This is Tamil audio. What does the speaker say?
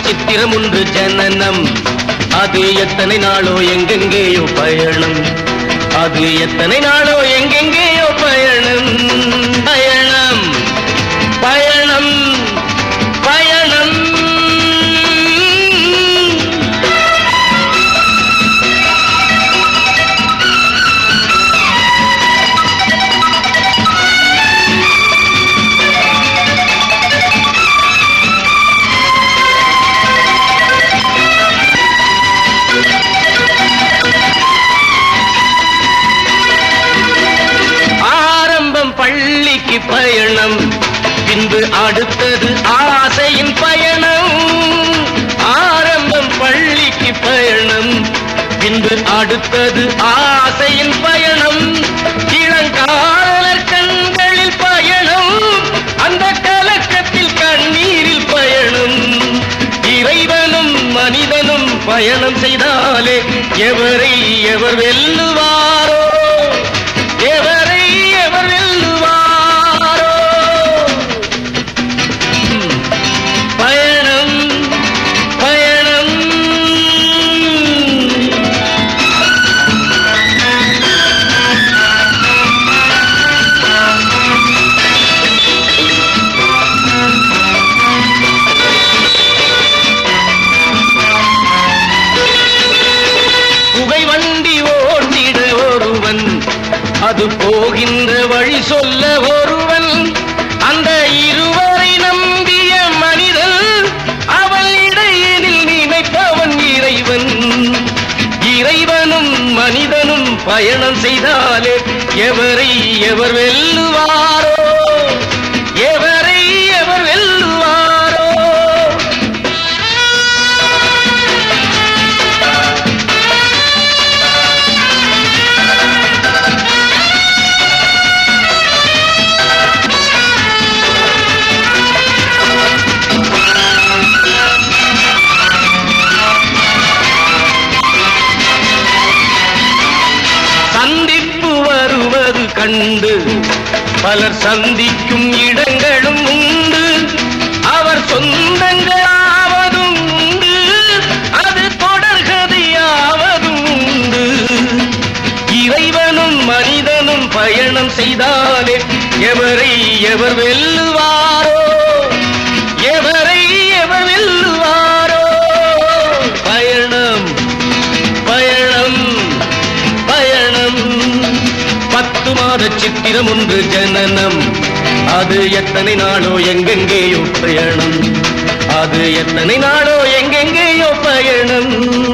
சித்திரம் ஒன்று ஜனனம். அது எத்தனை நாளோ எங்கெங்கேயோ பயணம். அது எத்தனை நாளோ எங்கெங்கேயோ பயணம். பின்பு அடுத்தது ஆசையின் பயணம். ஆரம்பம் பள்ளிக்கு பயணம். பின்பு அடுத்தது ஆசையின் பயணம். இளங்காலர் கண்களில் பயணம். அந்த கலக்கத்தில் கண்ணீரில் பயணம். இறைவனும் மனிதனும் பயணம் செய்தாலே எவரை எவர் வெல்லுவார்? அது போகின்ற வழி சொல்ல ஒருவன் அந்த இருவரை நம்பிய மனிதன் அவள் இடையினில் நினைப்பவன் இறைவன். இறைவனும் மனிதனும் பயணம் செய்தாலே எவரை எவர் வெல்லுவார்? உண்டு. பலர் சந்திக்கும் இடங்களும் உண்டு. அவர் சொந்தங்களாவதும் உண்டு. அது தொடர்கதையாவதும் உண்டு. இறைவனும் மனிதனும் பயணம் செய்தாலே எவரை எவர் வெல்ல ஆயிரம் ஒன்று ஜனனம். அது எத்தனை நாளோ எங்கெங்கேயோ பயணம். அது எத்தனை நாளோ எங்கெங்கேயோ பயணம்.